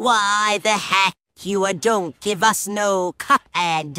Why the heck you don't give us no cuphead?